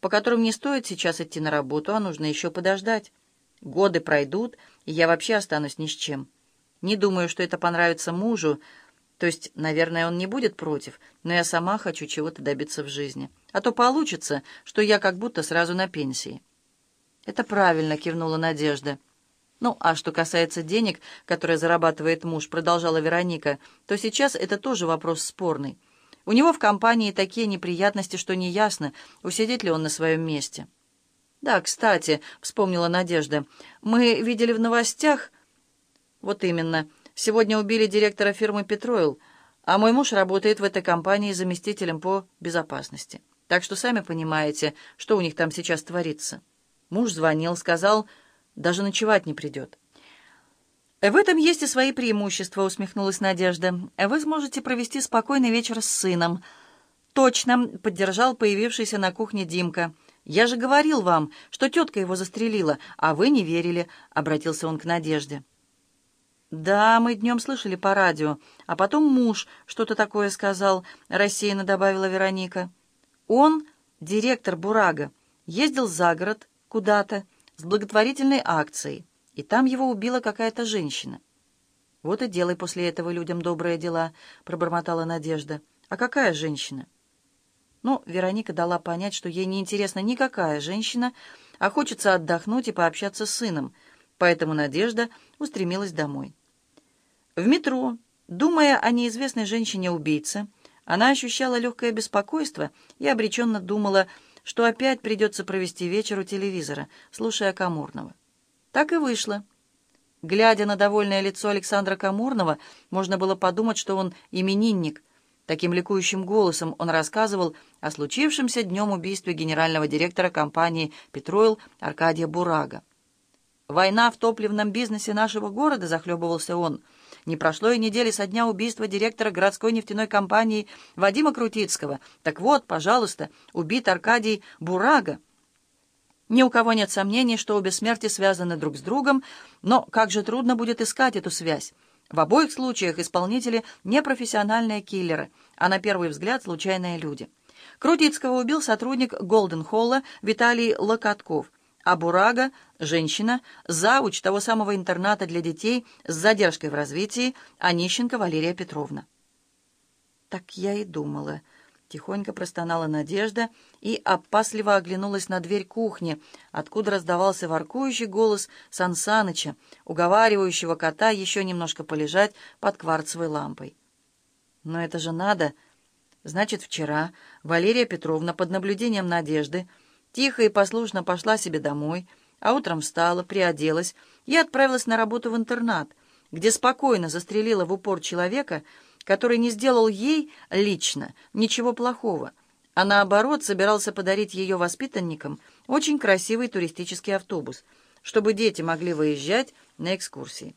по которым не стоит сейчас идти на работу, а нужно еще подождать. Годы пройдут, и я вообще останусь ни с чем. Не думаю, что это понравится мужу, то есть, наверное, он не будет против, но я сама хочу чего-то добиться в жизни. А то получится, что я как будто сразу на пенсии». «Это правильно», — кивнула Надежда. «Ну, а что касается денег, которые зарабатывает муж», — продолжала Вероника, «то сейчас это тоже вопрос спорный. У него в компании такие неприятности, что неясно, усидит ли он на своем месте». «Да, кстати», — вспомнила Надежда, — «мы видели в новостях...» «Вот именно. Сегодня убили директора фирмы «Петроил», а мой муж работает в этой компании заместителем по безопасности. Так что сами понимаете, что у них там сейчас творится». Муж звонил, сказал, даже ночевать не придет. «В этом есть и свои преимущества», — усмехнулась Надежда. «Вы сможете провести спокойный вечер с сыном». «Точно», — поддержал появившийся на кухне Димка. «Я же говорил вам, что тетка его застрелила, а вы не верили», — обратился он к Надежде. «Да, мы днем слышали по радио, а потом муж что-то такое сказал», — рассеянно добавила Вероника. «Он, директор Бурага, ездил за город, куда-то с благотворительной акцией, и там его убила какая-то женщина. «Вот и делай после этого людям добрые дела», — пробормотала Надежда. «А какая женщина?» Ну, Вероника дала понять, что ей не интересна никакая женщина, а хочется отдохнуть и пообщаться с сыном, поэтому Надежда устремилась домой. В метро, думая о неизвестной женщине-убийце, она ощущала легкое беспокойство и обреченно думала, что опять придется провести вечер у телевизора, слушая Камурного. Так и вышло. Глядя на довольное лицо Александра Камурного, можно было подумать, что он именинник. Таким ликующим голосом он рассказывал о случившемся днем убийстве генерального директора компании «Петроил» Аркадия Бурага. «Война в топливном бизнесе нашего города», — захлебывался он, — не прошло и недели со дня убийства директора городской нефтяной компании Вадима Крутицкого. Так вот, пожалуйста, убит Аркадий Бурага. Ни у кого нет сомнений, что обе смерти связаны друг с другом, но как же трудно будет искать эту связь. В обоих случаях исполнители не профессиональные киллеры, а на первый взгляд случайные люди. Крутицкого убил сотрудник Голден Холла Виталий Локотков – а Бурага — женщина, зауч того самого интерната для детей с задержкой в развитии, Онищенко Валерия Петровна. «Так я и думала», — тихонько простонала Надежда и опасливо оглянулась на дверь кухни, откуда раздавался воркующий голос Сансаныча, уговаривающего кота еще немножко полежать под кварцевой лампой. «Но это же надо!» Значит, вчера Валерия Петровна под наблюдением Надежды Тихо и послушно пошла себе домой, а утром встала, приоделась и отправилась на работу в интернат, где спокойно застрелила в упор человека, который не сделал ей лично ничего плохого, а наоборот собирался подарить ее воспитанникам очень красивый туристический автобус, чтобы дети могли выезжать на экскурсии.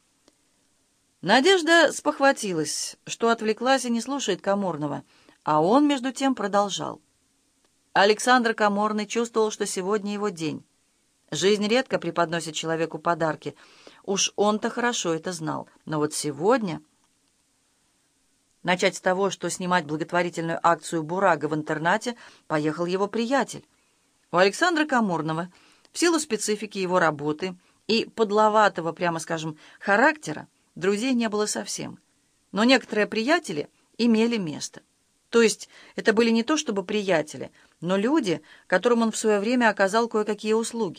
Надежда спохватилась, что отвлеклась и не слушает Каморного, а он, между тем, продолжал. Александр Каморный чувствовал, что сегодня его день. Жизнь редко преподносит человеку подарки. Уж он-то хорошо это знал. Но вот сегодня... Начать с того, что снимать благотворительную акцию «Бурага» в интернате поехал его приятель. У Александра Каморного, в силу специфики его работы и подловатого, прямо скажем, характера, друзей не было совсем. Но некоторые приятели имели место. То есть это были не то чтобы приятели, но люди, которым он в свое время оказал кое-какие услуги.